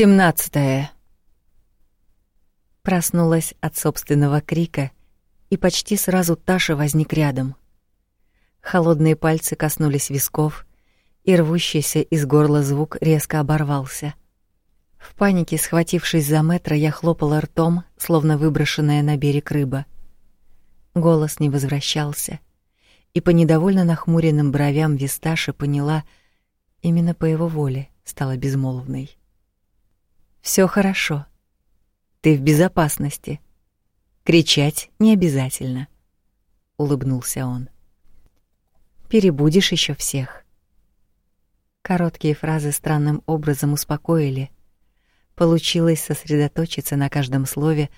Семнадцатое. Проснулась от собственного крика, и почти сразу Таша возник рядом. Холодные пальцы коснулись висков, и рвущийся из горла звук резко оборвался. В панике, схватившись за метра, я хлопала ртом, словно выброшенная на берег рыба. Голос не возвращался, и по недовольно нахмуренным бровям Висташи поняла, именно по его воле стала безмолвной. Все хорошо. Ты в безопасности. Кричать не обязательно, улыбнулся он. Перебудешь еще всех. Короткие фразы странным образом успокоили. Получилось сосредоточиться на каждом слове,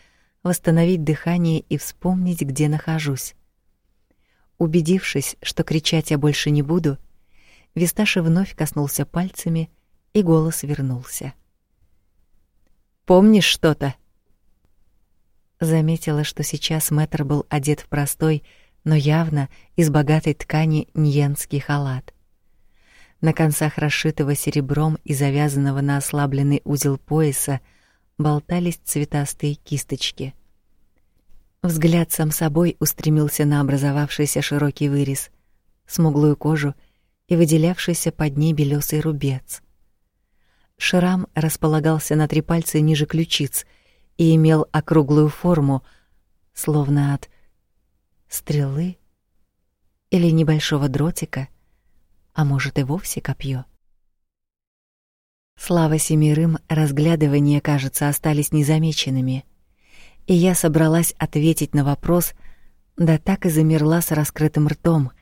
восстановить дыхание и вспомнить, где нахожусь. Убедившись, что кричать я больше не буду, Висташа вновь коснулся пальцами, и голос вернулся. Помнишь что-то? Заметила, что сейчас Мэтр был одет в простой, но явно из богатой ткани ньенский халат. На концах расшитого серебром и завязанного на ослабленный узел пояса болтались цветастые кисточки. Взгляд сам собой устремился на образовавшийся широкий вырез, смуглую кожу и выделявшийся под ней белесый рубец. Шрам располагался на три пальца ниже ключиц и имел округлую форму, словно от стрелы или небольшого дротика, а может и вовсе копье. Слава семерым, разглядывания, кажется, остались незамеченными, и я собралась ответить на вопрос, да так и замерла с раскрытым ртом,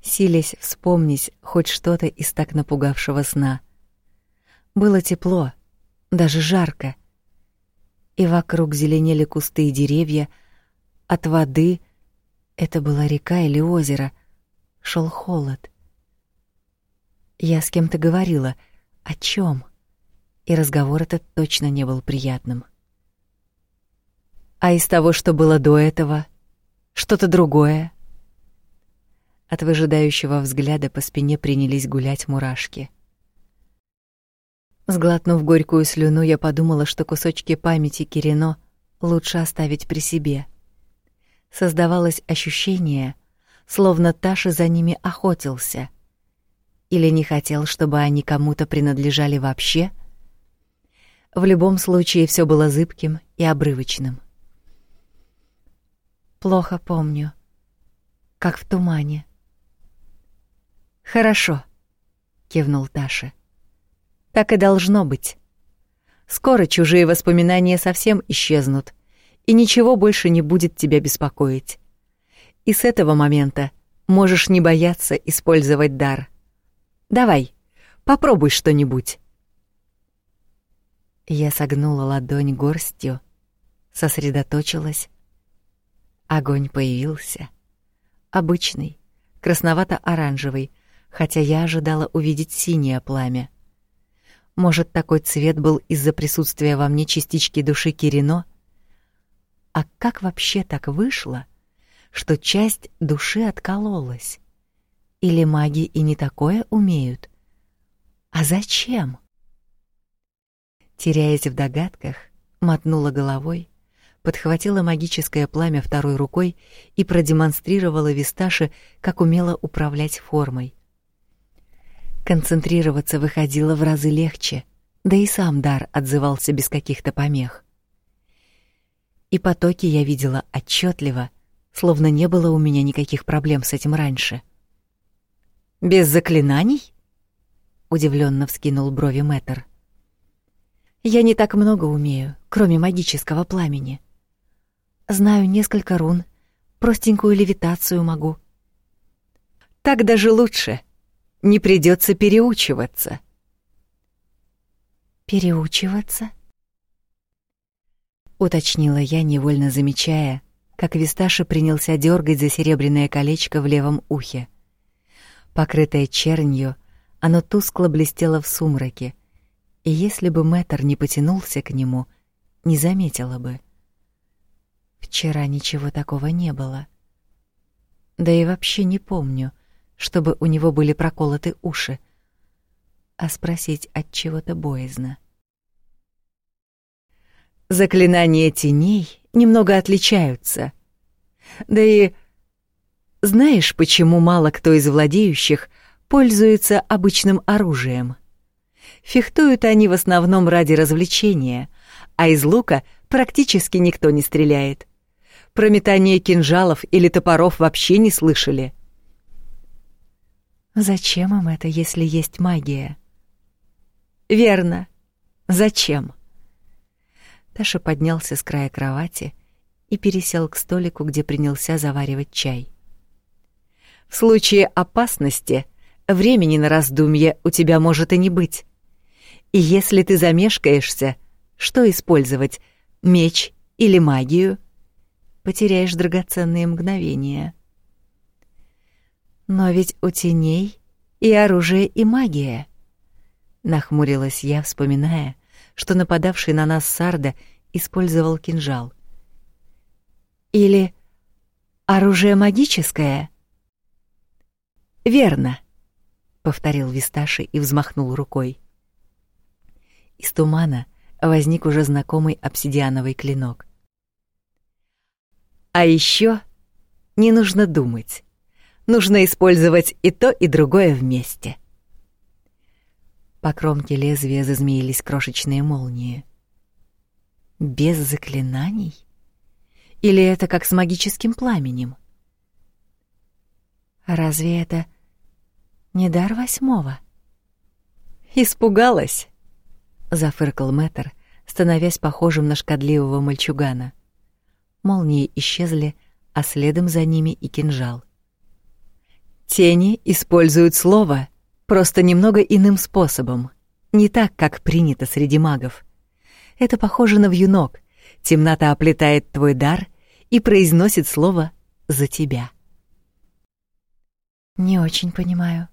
силясь вспомнить хоть что-то из так напугавшего сна. Было тепло, даже жарко. И вокруг зеленели кусты и деревья. От воды, это была река или озеро, шел холод. Я с кем-то говорила, о чем? И разговор этот точно не был приятным. А из того, что было до этого, что-то другое. От выжидающего взгляда по спине принялись гулять мурашки. Сглотнув горькую слюну, я подумала, что кусочки памяти Кирино лучше оставить при себе. Создавалось ощущение, словно Таша за ними охотился. Или не хотел, чтобы они кому-то принадлежали вообще. В любом случае все было зыбким и обрывочным. Плохо помню, как в тумане. Хорошо, кивнул Таша. Так и должно быть. Скоро чужие воспоминания совсем исчезнут, и ничего больше не будет тебя беспокоить. И с этого момента можешь не бояться использовать дар. Давай, попробуй что-нибудь. Я согнула ладонь горстью, сосредоточилась. Огонь появился. Обычный, красновато-оранжевый, хотя я ожидала увидеть синее пламя. Может, такой цвет был из-за присутствия во мне частички души Кирино? А как вообще так вышло, что часть души откололась? Или маги и не такое умеют? А зачем? Теряясь в догадках, мотнула головой, подхватила магическое пламя второй рукой и продемонстрировала Висташе, как умела управлять формой. Концентрироваться выходило в разы легче, да и сам дар отзывался без каких-то помех. И потоки я видела отчетливо, словно не было у меня никаких проблем с этим раньше. Без заклинаний? удивленно вскинул брови Мэтр. Я не так много умею, кроме магического пламени. Знаю несколько рун, простенькую левитацию могу. Так даже лучше, не придется переучиваться. Переучиваться? уточнила я, невольно замечая, как Висташа принялся дергать за серебряное колечко в левом ухе. Покрытое чернью, оно тускло блестело в сумраке, и если бы Мэтр не потянулся к нему, не заметила бы. Вчера ничего такого не было. Да и вообще не помню, чтобы у него были проколоты уши. А спросить от чего-то боязно. Заклинания теней немного отличаются. Да и знаешь, почему мало кто из владеющих пользуется обычным оружием? Фехтуют они в основном ради развлечения, а из лука практически никто не стреляет. Про метание кинжалов или топоров вообще не слышали. Зачем им это, если есть магия? Верно. Зачем? Таша поднялся с края кровати и пересел к столику, где принялся заваривать чай. В случае опасности времени на раздумье у тебя может и не быть. И если ты замешкаешься, что использовать, меч или магию? Потеряешь драгоценные мгновения. Но ведь у теней и оружие, и магия. Нахмурилась я, вспоминая, что нападавший на нас Сарда использовал кинжал. Или оружие магическое? Верно, повторил Висташи и взмахнул рукой. Из тумана возник уже знакомый обсидиановый клинок. А еще не нужно думать. Нужно использовать и то, и другое вместе. По кромке лезвия зазмеились крошечные молнии. Без заклинаний? Или это как с магическим пламенем? Разве это не дар восьмого? Испугалась, зафыркал Мэтр, становясь похожим на шкодливого мальчугана. Молнии исчезли, а следом за ними и кинжал. Тени используют слово просто немного иным способом, не так, как принято среди магов. Это похоже на вьюнок. Темнота оплетает твой дар и произносит слово за тебя. Не очень понимаю.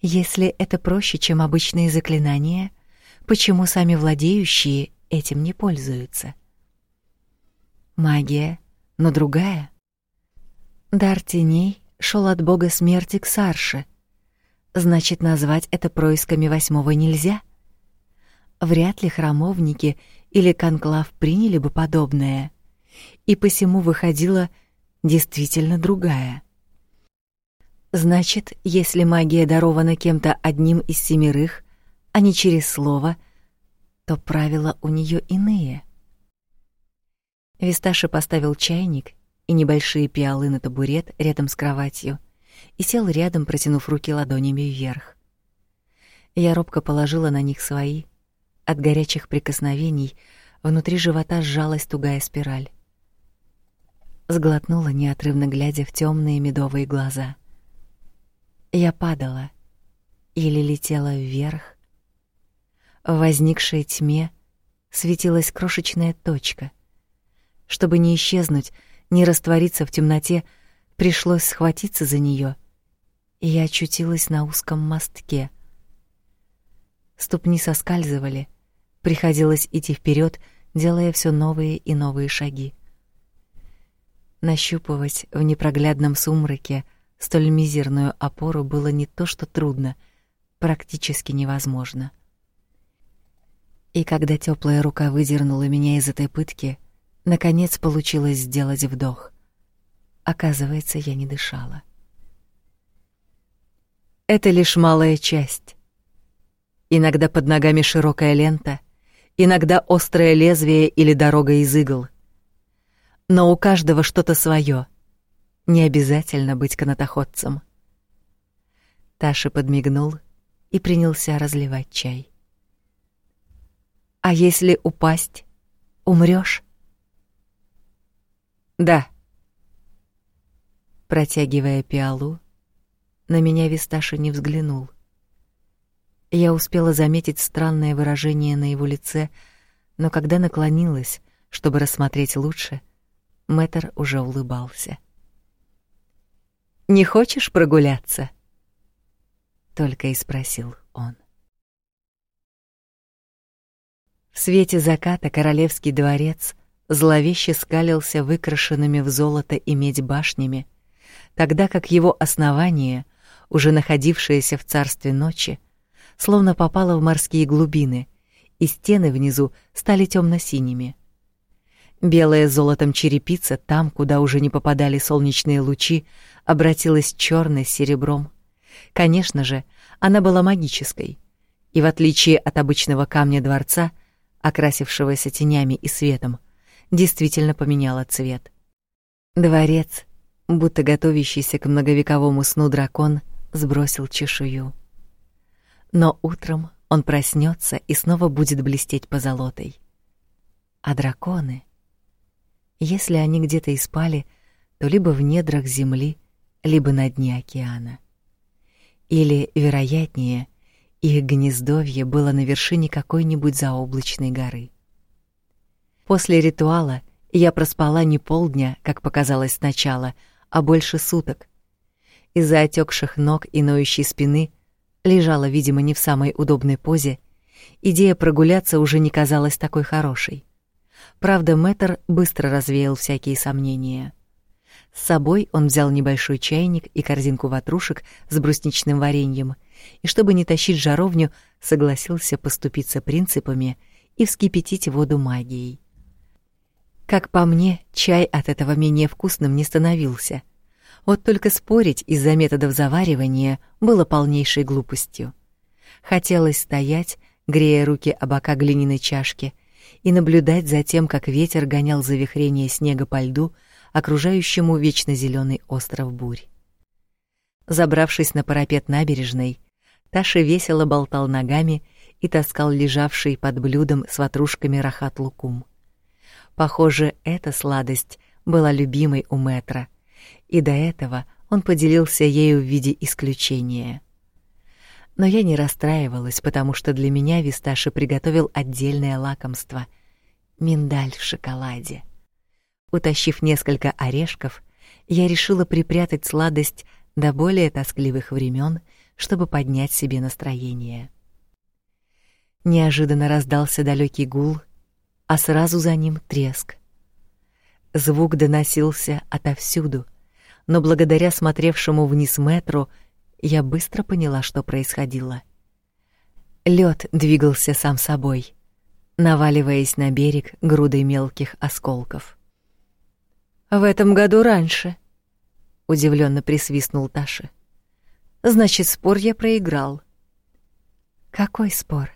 Если это проще, чем обычные заклинания, почему сами владеющие этим не пользуются? Магия, но другая. Дар теней шел от бога смерти к Сарше, Значит, назвать это происками восьмого нельзя? Вряд ли храмовники или конклав приняли бы подобное. И посему выходила действительно другая. Значит, если магия дарована кем-то одним из семерых, а не через слово, то правила у нее иные. Висташи поставил чайник и небольшие пиалы на табурет рядом с кроватью — и сел рядом, протянув руки ладонями вверх. Я робко положила на них свои. От горячих прикосновений внутри живота сжалась тугая спираль. Сглотнула, неотрывно глядя в темные медовые глаза. Я падала или летела вверх. В возникшей тьме светилась крошечная точка. Чтобы не исчезнуть, не раствориться в темноте, пришлось схватиться за нее и я очутилась на узком мостке. Ступни соскальзывали, приходилось идти вперед, делая все новые и новые шаги. Нащупывать в непроглядном сумраке столь мизерную опору было не то что трудно, практически невозможно. И когда теплая рука выдернула меня из этой пытки, наконец получилось сделать вдох. Оказывается, я не дышала это лишь малая часть. Иногда под ногами широкая лента, иногда острое лезвие или дорога из игл. Но у каждого что-то свое. Не обязательно быть канатоходцем. Таша подмигнул и принялся разливать чай. А если упасть, умрёшь? Да. Протягивая пиалу, на меня Висташа не взглянул. Я успела заметить странное выражение на его лице, но когда наклонилась, чтобы рассмотреть лучше, Мэтр уже улыбался. «Не хочешь прогуляться?» Только и спросил он. В свете заката королевский дворец зловеще скалился выкрашенными в золото и медь башнями, тогда как его основание уже находившаяся в царстве ночи, словно попала в морские глубины и стены внизу стали темно-синими. Белая золотом черепица там, куда уже не попадали солнечные лучи, обратилась черной серебром. Конечно же, она была магической, и в отличие от обычного камня дворца, окрасившегося тенями и светом, действительно поменяла цвет. Дворец, будто готовящийся к многовековому сну дракон, сбросил чешую. Но утром он проснется и снова будет блестеть позолотой. А драконы, если они где-то и спали, то либо в недрах земли, либо на дне океана. Или, вероятнее, их гнездовье было на вершине какой-нибудь заоблачной горы. После ритуала я проспала не полдня, как показалось сначала, а больше суток. Из-за отекших ног и ноющей спины лежала, видимо, не в самой удобной позе. Идея прогуляться уже не казалась такой хорошей. Правда, Мэтр быстро развеял всякие сомнения. С собой он взял небольшой чайник и корзинку ватрушек с брусничным вареньем, и чтобы не тащить жаровню, согласился поступиться принципами и вскипятить воду магией. Как по мне, чай от этого менее вкусным не становился. Вот только спорить из-за методов заваривания было полнейшей глупостью. Хотелось стоять, грея руки о бока глиняной чашки, и наблюдать за тем, как ветер гонял завихрение снега по льду, окружающему вечно зеленый остров бурь. Забравшись на парапет набережной, Таша весело болтал ногами и таскал лежавший под блюдом с ватрушками рахат-лукум. Похоже, эта сладость была любимой у Метра, и до этого он поделился ею в виде исключения. Но я не расстраивалась, потому что для меня Висташи приготовил отдельное лакомство — миндаль в шоколаде. Утащив несколько орешков, я решила припрятать сладость до более тоскливых времен, чтобы поднять себе настроение. Неожиданно раздался далекий гул, а сразу за ним треск. Звук доносился отовсюду, но благодаря смотревшему вниз метру я быстро поняла, что происходило. Лед двигался сам собой, наваливаясь на берег грудой мелких осколков. В этом году раньше, удивленно присвистнул Таша. Значит, спор я проиграл. Какой спор?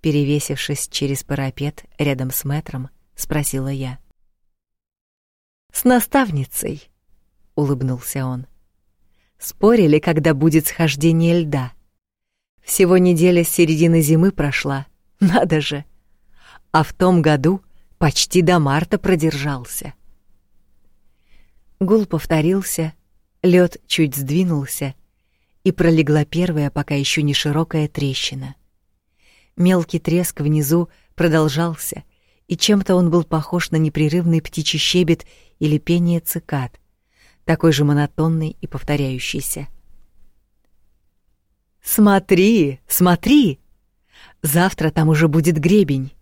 Перевесившись через парапет рядом с метром, спросила я. С наставницей, улыбнулся он. Спорили, когда будет схождение льда. Всего неделя с середины зимы прошла. Надо же. А в том году почти до марта продержался. Гул повторился, лед чуть сдвинулся, и пролегла первая, пока еще не широкая трещина. Мелкий треск внизу продолжался, и чем-то он был похож на непрерывный птичий щебет или пение цикад, такой же монотонный и повторяющийся. «Смотри, смотри! Завтра там уже будет гребень!»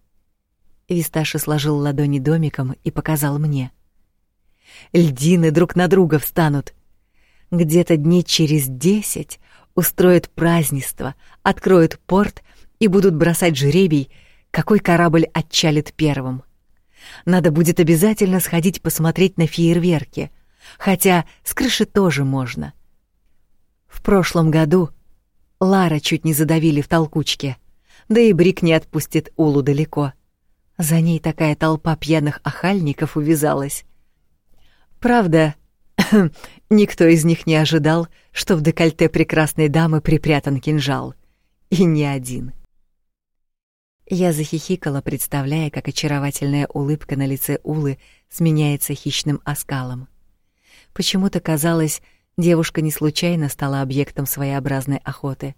Висташа сложил ладони домиком и показал мне — льдины друг на друга встанут. Где-то дней через десять устроят празднество, откроют порт и будут бросать жребий, какой корабль отчалит первым. Надо будет обязательно сходить посмотреть на фейерверки, хотя с крыши тоже можно. В прошлом году Лара чуть не задавили в толкучке, да и Брик не отпустит Улу далеко. За ней такая толпа пьяных охальников увязалась. Правда, никто из них не ожидал, что в декольте прекрасной дамы припрятан кинжал. И не один. Я захихикала, представляя, как очаровательная улыбка на лице Улы сменяется хищным оскалом. Почему-то казалось, девушка не случайно стала объектом своеобразной охоты.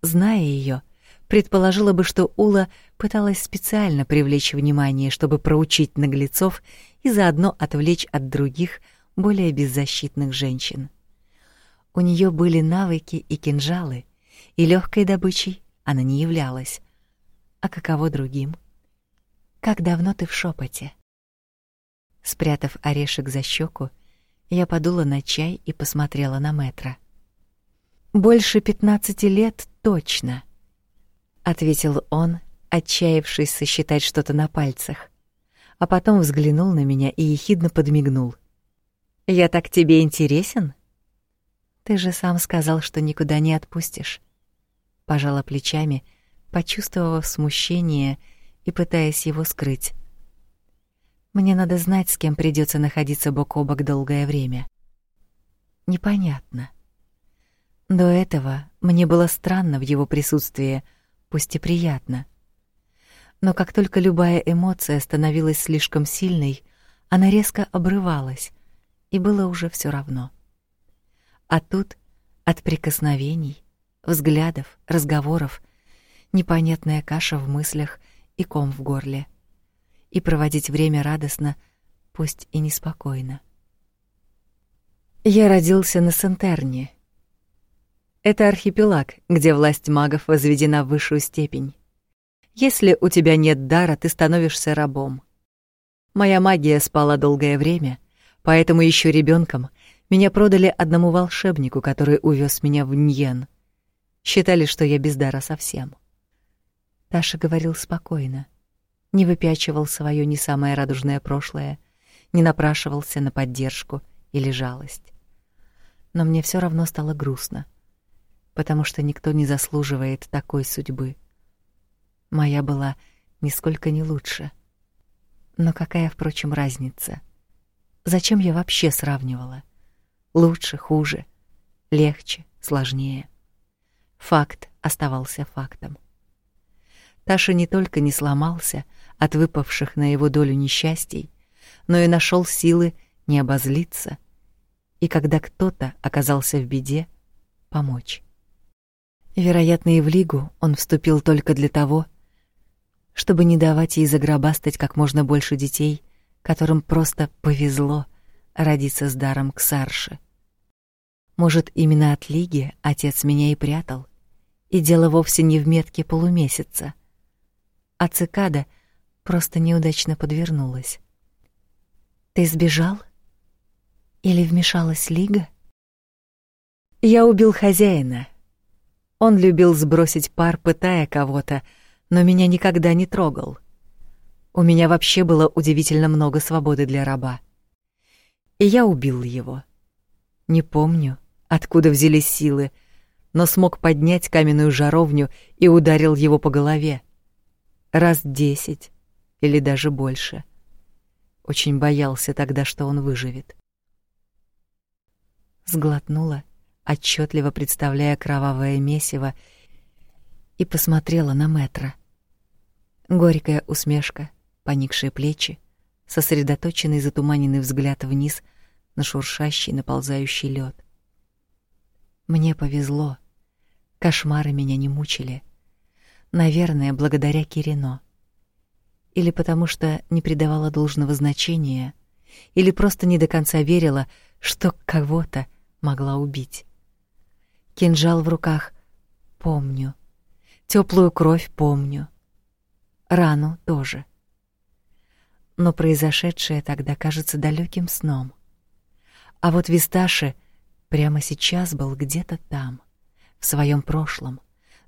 Зная ее, предположила бы, что Ула пыталась специально привлечь внимание, чтобы проучить наглецов и заодно отвлечь от других, более беззащитных женщин. У нее были навыки и кинжалы, и легкой добычей она не являлась. А каково другим? Как давно ты в шепоте? Спрятав орешек за щеку, я подула на чай и посмотрела на Метра. Больше пятнадцати лет точно, ответил он отчаявшись сосчитать что-то на пальцах, а потом взглянул на меня и ехидно подмигнул. «Я так тебе интересен?» «Ты же сам сказал, что никуда не отпустишь». Пожала плечами, почувствовав смущение и пытаясь его скрыть. Мне надо знать, с кем придется находиться бок о бок долгое время. Непонятно. До этого мне было странно в его присутствии, пусть и приятно. Но как только любая эмоция становилась слишком сильной, она резко обрывалась, и было уже все равно. А тут от прикосновений, взглядов, разговоров непонятная каша в мыслях и ком в горле. И проводить время радостно, пусть и неспокойно. Я родился на Сентерне. Это архипелаг, где власть магов возведена в высшую степень. Если у тебя нет дара, ты становишься рабом. Моя магия спала долгое время, поэтому еще ребенком меня продали одному волшебнику, который увез меня в Ньен. Считали, что я без дара совсем. Таша говорил спокойно, не выпячивал свое не самое радужное прошлое, не напрашивался на поддержку или жалость. Но мне все равно стало грустно, потому что никто не заслуживает такой судьбы. Моя была нисколько не лучше. Но какая, впрочем, разница? Зачем я вообще сравнивала? Лучше, хуже, легче, сложнее. Факт оставался фактом. Таша не только не сломался от выпавших на его долю несчастий, но и нашел силы не обозлиться и когда кто-то оказался в беде, помочь. Вероятно, и в лигу он вступил только для того, чтобы не давать ей загробастать как можно больше детей, которым просто повезло родиться с даром к Сарше. Может, именно от лиги отец меня и прятал, и дело вовсе не в метке полумесяца, а цикада просто неудачно подвернулась. Ты сбежал? Или вмешалась Лига? Я убил хозяина. Он любил сбросить пар, пытая кого-то, но меня никогда не трогал. У меня вообще было удивительно много свободы для раба. И я убил его. Не помню, откуда взялись силы, но смог поднять каменную жаровню и ударил его по голове раз десять или даже больше. Очень боялся тогда, что он выживет. Сглотнула, отчетливо представляя кровавое месиво, и посмотрела на Метра. Горькая усмешка, поникшие плечи, сосредоточенный затуманенный взгляд вниз на шуршащий наползающий лед. Мне повезло. Кошмары меня не мучили. Наверное, благодаря Кирино. Или потому что не придавала должного значения, или просто не до конца верила, что кого-то могла убить. Кинжал в руках помню. Теплую кровь помню. Рану тоже. Но произошедшее тогда кажется далеким сном. А вот Висташи прямо сейчас был где-то там, в своем прошлом,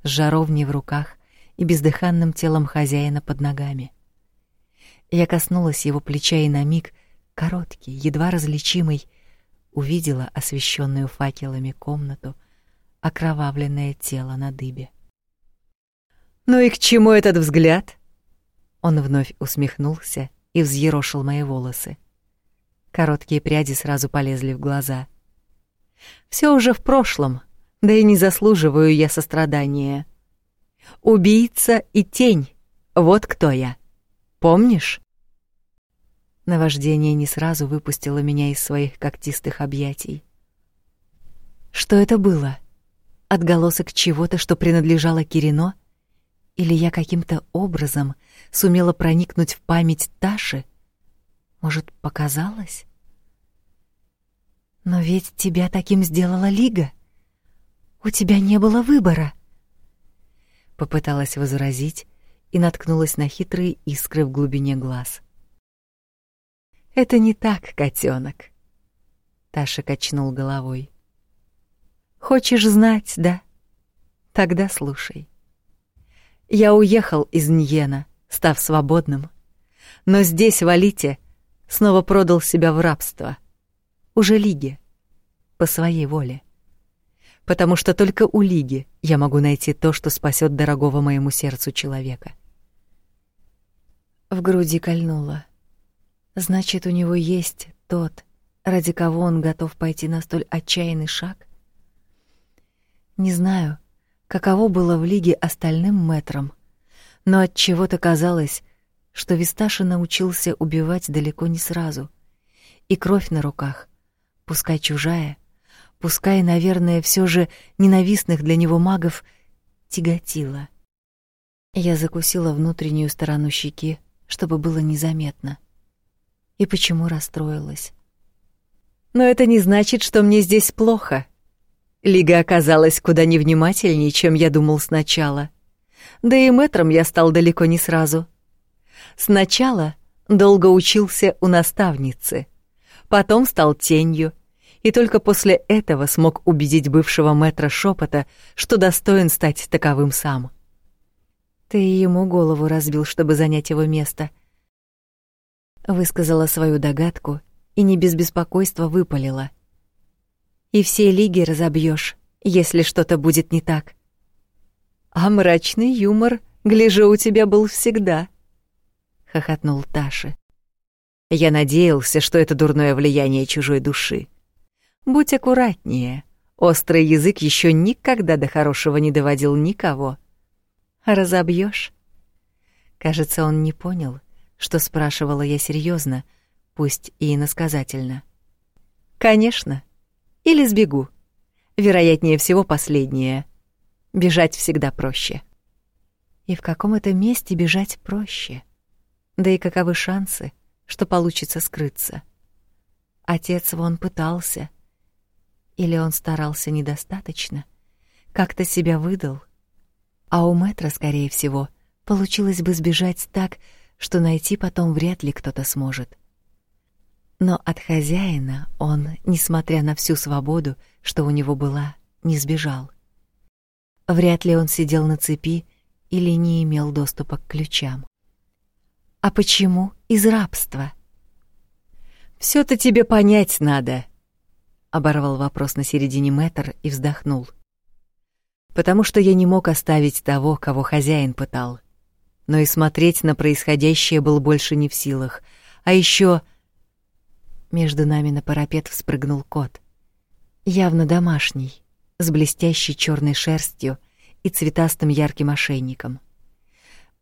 с жаровней в руках и бездыханным телом хозяина под ногами. Я коснулась его плеча и на миг, короткий, едва различимый, увидела освещенную факелами комнату, окровавленное тело на дыбе. «Ну и к чему этот взгляд?» Он вновь усмехнулся и взъерошил мои волосы. Короткие пряди сразу полезли в глаза. «Все уже в прошлом, да и не заслуживаю я сострадания. Убийца и тень. Вот кто я. Помнишь? Наваждение не сразу выпустило меня из своих когтистых объятий. Что это было? Отголосок чего-то, что принадлежало Кирино? Или я каким-то образом сумела проникнуть в память Таши? Может, показалось? Но ведь тебя таким сделала Лига. У тебя не было выбора. Попыталась возразить и наткнулась на хитрые искры в глубине глаз. Это не так, котенок. Таша качнул головой. Хочешь знать, да? Тогда слушай. Я уехал из Ньена, став свободным. Но здесь, в Алите, снова продал себя в рабство. Уже Лиге. По своей воле. Потому что только у Лиги я могу найти то, что спасет дорогого моему сердцу человека. В груди кольнуло. Значит, у него есть тот, ради кого он готов пойти на столь отчаянный шаг? Не знаю, каково было в лиге остальным мэтрам, но от чего-то казалось, что Висташа научился убивать далеко не сразу. И кровь на руках, пускай чужая, пускай, наверное, все же ненавистных для него магов, тяготила. Я закусила внутреннюю сторону щеки, чтобы было незаметно. И почему расстроилась? Но это не значит, что мне здесь плохо. Лига оказалась куда невнимательнее, чем я думал сначала. Да и мэтром я стал далеко не сразу. Сначала долго учился у наставницы, потом стал тенью, и только после этого смог убедить бывшего мэтра шепота, что достоин стать таковым сам. Ты ему голову разбил, чтобы занять его место. Высказала свою догадку и не без беспокойства выпалила — и все лиги разобьешь, если что-то будет не так. А мрачный юмор, гляжу, у тебя был всегда, хохотнул Таши. Я надеялся, что это дурное влияние чужой души. Будь аккуратнее. Острый язык еще никогда до хорошего не доводил никого. Разобьешь? Кажется, он не понял, что спрашивала я серьезно, пусть и иносказательно. Конечно, или сбегу. Вероятнее всего последнее. Бежать всегда проще. И в каком это месте бежать проще? Да и каковы шансы, что получится скрыться? Отец вон пытался. Или он старался недостаточно? Как-то себя выдал? А у Мэтра, скорее всего, получилось бы сбежать так, что найти потом вряд ли кто-то сможет. Но от хозяина он, несмотря на всю свободу, что у него была, не сбежал. Вряд ли он сидел на цепи или не имел доступа к ключам. А почему из рабства? все то тебе понять надо, оборвал вопрос на середине Мэтр и вздохнул. Потому что я не мог оставить того, кого хозяин пытал. Но и смотреть на происходящее был больше не в силах. А еще между нами на парапет вспрыгнул кот. Явно домашний, с блестящей черной шерстью и цветастым ярким ошейником.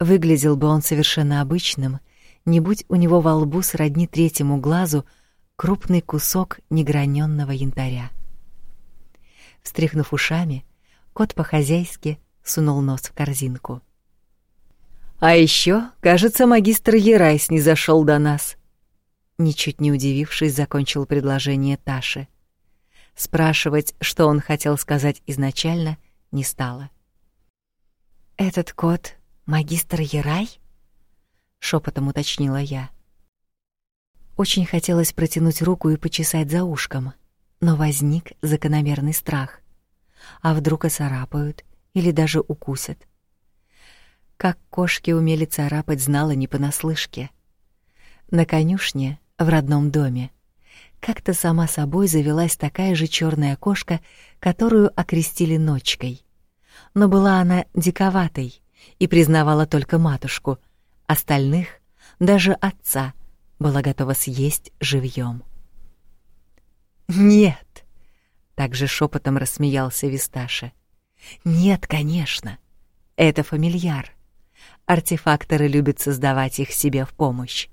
Выглядел бы он совершенно обычным, не будь у него во лбу сродни третьему глазу крупный кусок неграненного янтаря. Встряхнув ушами, кот по-хозяйски сунул нос в корзинку. А еще, кажется, магистр Ерайс не зашел до нас ничуть не удивившись, закончил предложение Таши. Спрашивать, что он хотел сказать изначально, не стало. Этот кот магистр Ерай? шепотом уточнила я. Очень хотелось протянуть руку и почесать за ушком, но возник закономерный страх. А вдруг оцарапают или даже укусят? Как кошки умели царапать, знала не понаслышке. На конюшне в родном доме. Как-то сама собой завелась такая же черная кошка, которую окрестили ночкой. Но была она диковатой и признавала только матушку, остальных, даже отца, была готова съесть живьем. Нет, также шепотом рассмеялся Висташа. Нет, конечно. Это фамильяр. Артефакторы любят создавать их себе в помощь.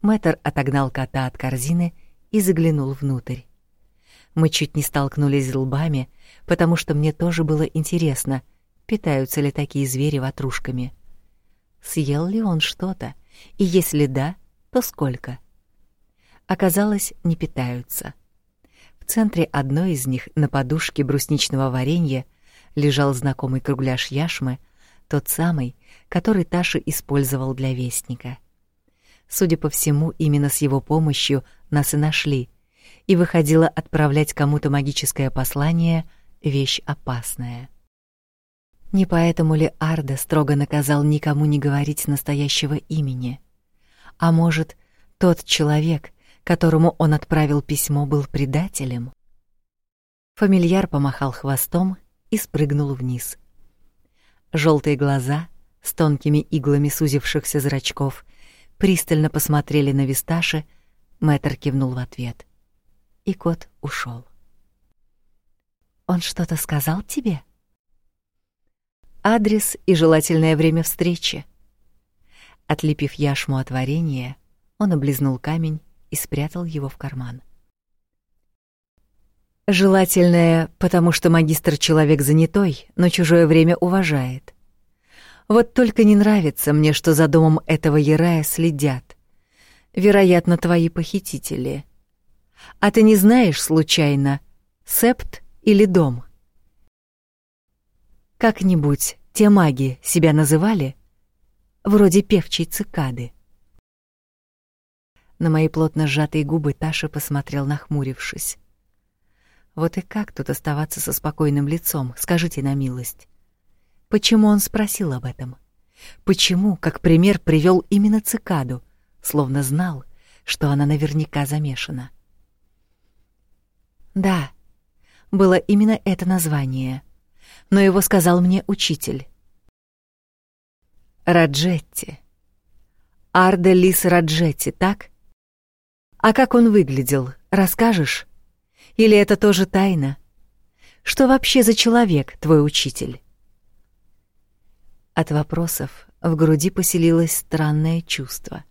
Мэтр отогнал кота от корзины и заглянул внутрь. Мы чуть не столкнулись лбами, потому что мне тоже было интересно, питаются ли такие звери ватрушками. Съел ли он что-то, и если да, то сколько? Оказалось, не питаются. В центре одной из них, на подушке брусничного варенья, лежал знакомый кругляш яшмы, тот самый, который Таша использовал для вестника. Судя по всему, именно с его помощью нас и нашли. И выходило отправлять кому-то магическое послание вещь опасная. Не поэтому ли Арда строго наказал никому не говорить настоящего имени? А может, тот человек, которому он отправил письмо, был предателем? Фамильяр помахал хвостом и спрыгнул вниз. Желтые глаза с тонкими иглами сузившихся зрачков пристально посмотрели на Висташи, Мэтр кивнул в ответ. И кот ушел. Он что-то сказал тебе? Адрес и желательное время встречи. Отлепив яшму от варенья, он облизнул камень и спрятал его в карман. Желательное, потому что магистр человек занятой, но чужое время уважает. Вот только не нравится мне, что за домом этого Ярая следят. Вероятно, твои похитители. А ты не знаешь случайно, септ или дом? Как-нибудь те маги себя называли? Вроде певчей цикады. На мои плотно сжатые губы Таша посмотрел, нахмурившись. Вот и как тут оставаться со спокойным лицом, скажите на милость. Почему он спросил об этом? Почему, как пример, привел именно цикаду, словно знал, что она наверняка замешана? Да, было именно это название, но его сказал мне учитель. Раджетти. Арде Лис Раджетти, так? А как он выглядел, расскажешь? Или это тоже тайна? Что вообще за человек твой учитель? От вопросов в груди поселилось странное чувство.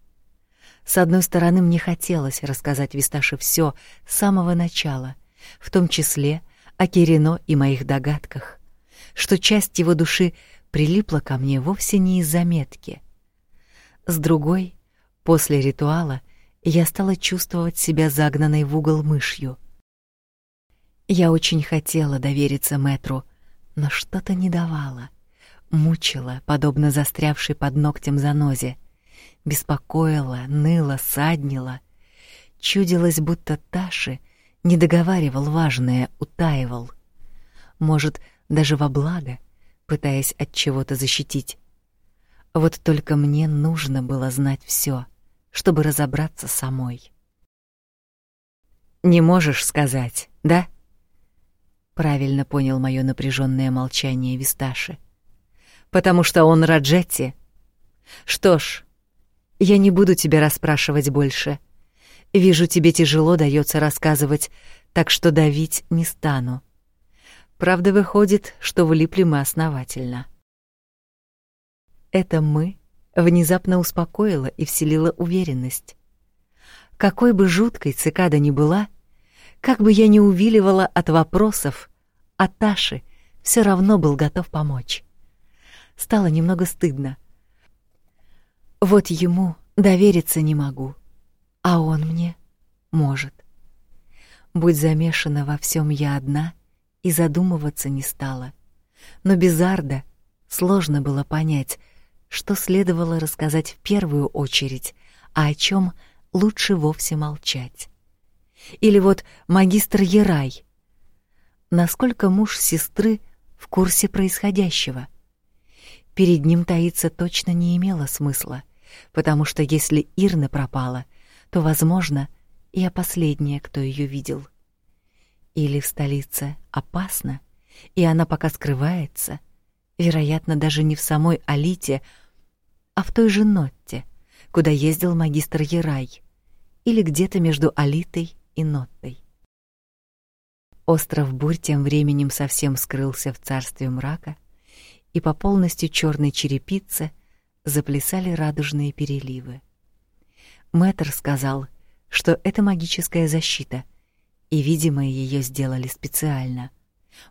С одной стороны, мне хотелось рассказать Висташе все с самого начала, в том числе о Кирино и моих догадках, что часть его души прилипла ко мне вовсе не из заметки. С другой, после ритуала я стала чувствовать себя загнанной в угол мышью — я очень хотела довериться Мэтру, но что-то не давало. Мучила, подобно застрявшей под ногтем занозе. Беспокоила, ныла, саднила. Чудилось, будто Таши не договаривал важное, утаивал. Может, даже во благо, пытаясь от чего-то защитить. Вот только мне нужно было знать все, чтобы разобраться самой. Не можешь сказать, да? Правильно понял моё напряжённое молчание Висташи. Потому что он Раджетти. Что ж, я не буду тебя расспрашивать больше. Вижу, тебе тяжело даётся рассказывать, так что давить не стану. Правда, выходит, что влипли мы основательно. Это мы внезапно успокоило и вселило уверенность. Какой бы жуткой цикада ни была, как бы я ни увиливала от вопросов, а Таши все равно был готов помочь. Стало немного стыдно. Вот ему довериться не могу, а он мне может. Будь замешана во всем я одна и задумываться не стала. Но без Арда сложно было понять, что следовало рассказать в первую очередь, а о чем лучше вовсе молчать. Или вот магистр Ерай. Насколько муж сестры в курсе происходящего? Перед ним таиться точно не имело смысла, потому что если Ирна пропала, то, возможно, я последняя, кто ее видел. Или в столице опасно, и она пока скрывается, вероятно, даже не в самой Алите, а в той же Нотте, куда ездил магистр Ерай, или где-то между Алитой и Ноттой. Остров Бурь тем временем совсем скрылся в царстве мрака, и по полностью черной черепице заплясали радужные переливы. Мэтр сказал, что это магическая защита, и, видимо, ее сделали специально.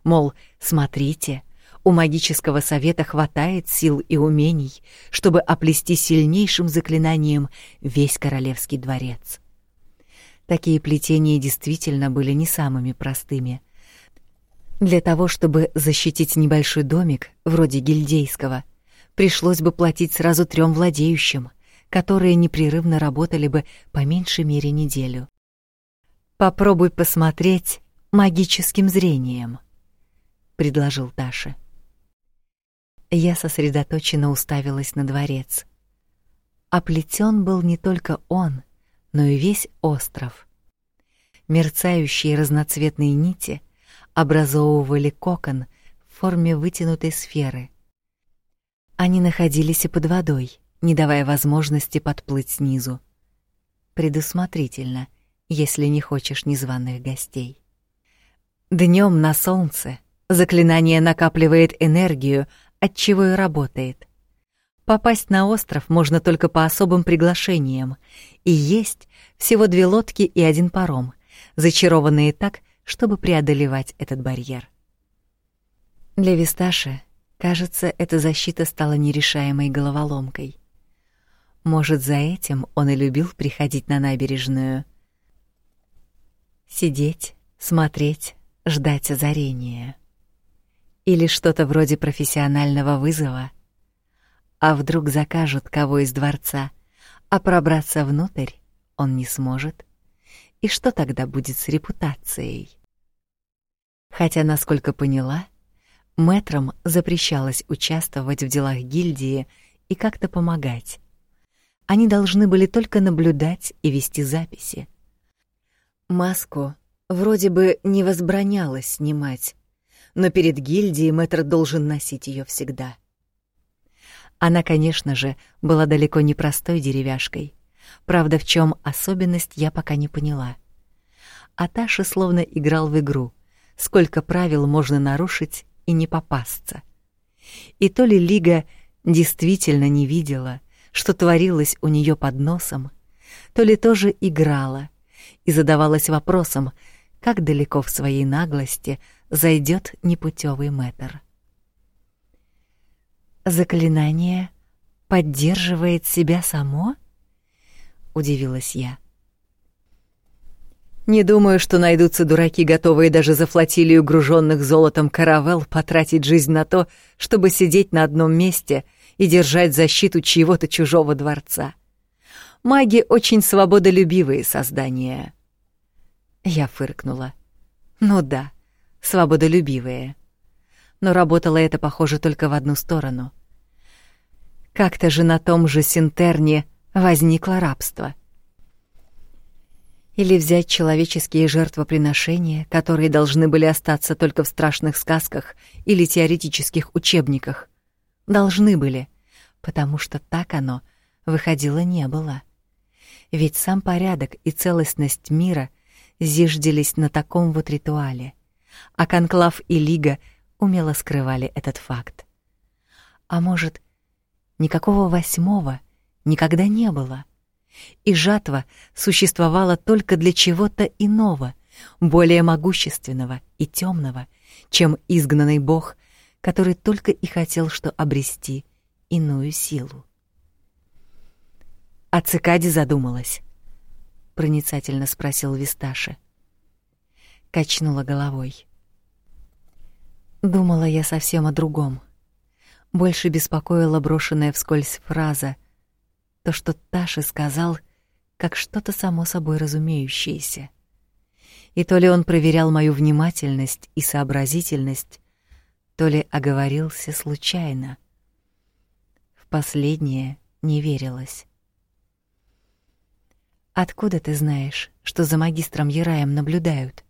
Мол, смотрите, у магического совета хватает сил и умений, чтобы оплести сильнейшим заклинанием весь королевский дворец. Такие плетения действительно были не самыми простыми. Для того, чтобы защитить небольшой домик, вроде гильдейского, пришлось бы платить сразу трем владеющим, которые непрерывно работали бы по меньшей мере неделю. Попробуй посмотреть магическим зрением, предложил Таша. Я сосредоточенно уставилась на дворец. Оплетен был не только он, но и весь остров. Мерцающие разноцветные нити образовывали кокон в форме вытянутой сферы. Они находились и под водой, не давая возможности подплыть снизу. Предусмотрительно, если не хочешь незваных гостей. Днем на солнце заклинание накапливает энергию, от чего и работает. Попасть на остров можно только по особым приглашениям, и есть всего две лодки и один паром, зачарованные так, чтобы преодолевать этот барьер. Для Висташи, кажется, эта защита стала нерешаемой головоломкой. Может, за этим он и любил приходить на набережную. Сидеть, смотреть, ждать озарения. Или что-то вроде профессионального вызова. А вдруг закажут кого из дворца, а пробраться внутрь он не сможет. И что тогда будет с репутацией? Хотя, насколько поняла, мэтрам запрещалось участвовать в делах гильдии и как-то помогать. Они должны были только наблюдать и вести записи. Маску вроде бы не возбранялось снимать, но перед гильдией мэтр должен носить ее всегда. Она, конечно же, была далеко не простой деревяшкой. Правда, в чем особенность, я пока не поняла. А Таша словно играл в игру. Сколько правил можно нарушить и не попасться. И то ли Лига действительно не видела, что творилось у нее под носом, то ли тоже играла и задавалась вопросом, как далеко в своей наглости зайдет непутевый мэтр. Заклинание поддерживает себя само? удивилась я. Не думаю, что найдутся дураки, готовые даже за флотилию груженных золотом каравел потратить жизнь на то, чтобы сидеть на одном месте и держать защиту чьего-то чужого дворца. Маги очень свободолюбивые создания. Я фыркнула. Ну да, свободолюбивые. Но работало это, похоже, только в одну сторону. Как-то же на том же Синтерне возникло рабство. Или взять человеческие жертвоприношения, которые должны были остаться только в страшных сказках или теоретических учебниках. Должны были, потому что так оно выходило не было. Ведь сам порядок и целостность мира зиждились на таком вот ритуале, а Конклав и Лига умело скрывали этот факт. А может, никакого восьмого никогда не было, и жатва существовала только для чего-то иного, более могущественного и темного, чем изгнанный бог, который только и хотел что обрести иную силу. А цикаде задумалась проницательно спросил Висташи. Качнула головой. Думала я совсем о другом. Больше беспокоила брошенная вскользь фраза, то, что Таши сказал, как что-то само собой разумеющееся. И то ли он проверял мою внимательность и сообразительность, то ли оговорился случайно. В последнее не верилось. Откуда ты знаешь, что за магистром Ераем наблюдают?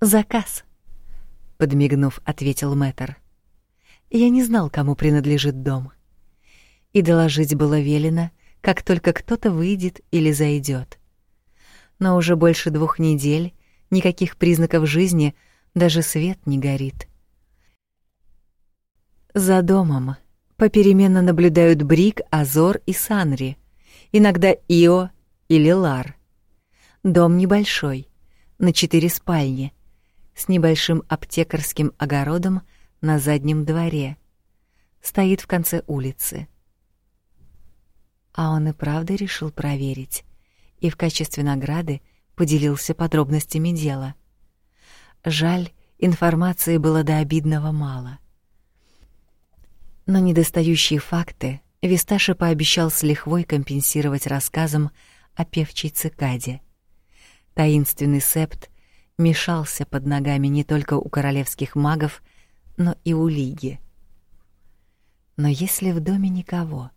Заказ, подмигнув, ответил Мэтр. Я не знал, кому принадлежит дом. И доложить было велено, как только кто-то выйдет или зайдет. Но уже больше двух недель никаких признаков жизни, даже свет не горит. За домом попеременно наблюдают Брик, Азор и Санри — иногда Ио или Лар. Дом небольшой, на четыре спальни, с небольшим аптекарским огородом на заднем дворе. Стоит в конце улицы. А он и правда решил проверить и в качестве награды поделился подробностями дела. Жаль, информации было до обидного мало. Но недостающие факты Висташи пообещал с лихвой компенсировать рассказом о певчей цикаде. Таинственный септ мешался под ногами не только у королевских магов, но и у Лиги. Но если в доме никого,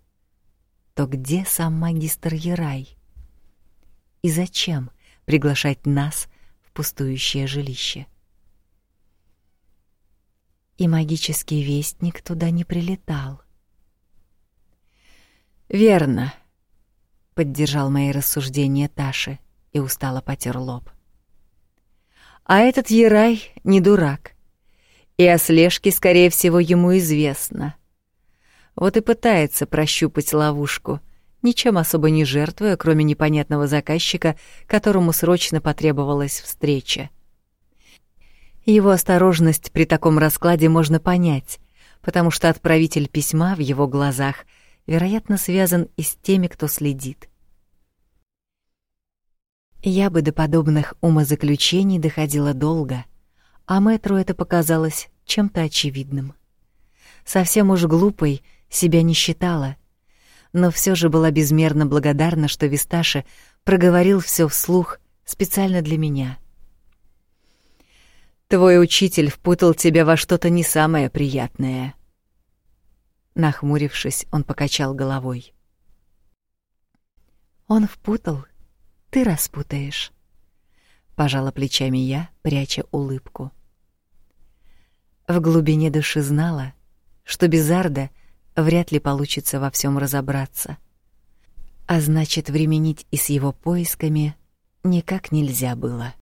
то где сам магистр Ерай? И зачем приглашать нас в пустующее жилище? И магический вестник туда не прилетал. Верно, поддержал мои рассуждения Таши и устало потер лоб. А этот Ерай не дурак. И о слежке, скорее всего, ему известно. Вот и пытается прощупать ловушку, ничем особо не жертвуя, кроме непонятного заказчика, которому срочно потребовалась встреча. Его осторожность при таком раскладе можно понять, потому что отправитель письма в его глазах, вероятно, связан и с теми, кто следит. Я бы до подобных умозаключений доходила долго, а мэтру это показалось чем-то очевидным. Совсем уж глупой — себя не считала, но все же была безмерно благодарна, что Висташа проговорил все вслух специально для меня. Твой учитель впутал тебя во что-то не самое приятное. Нахмурившись, он покачал головой. Он впутал, ты распутаешь. Пожала плечами я, пряча улыбку. В глубине души знала, что без Арда вряд ли получится во всем разобраться. А значит, временить и с его поисками никак нельзя было.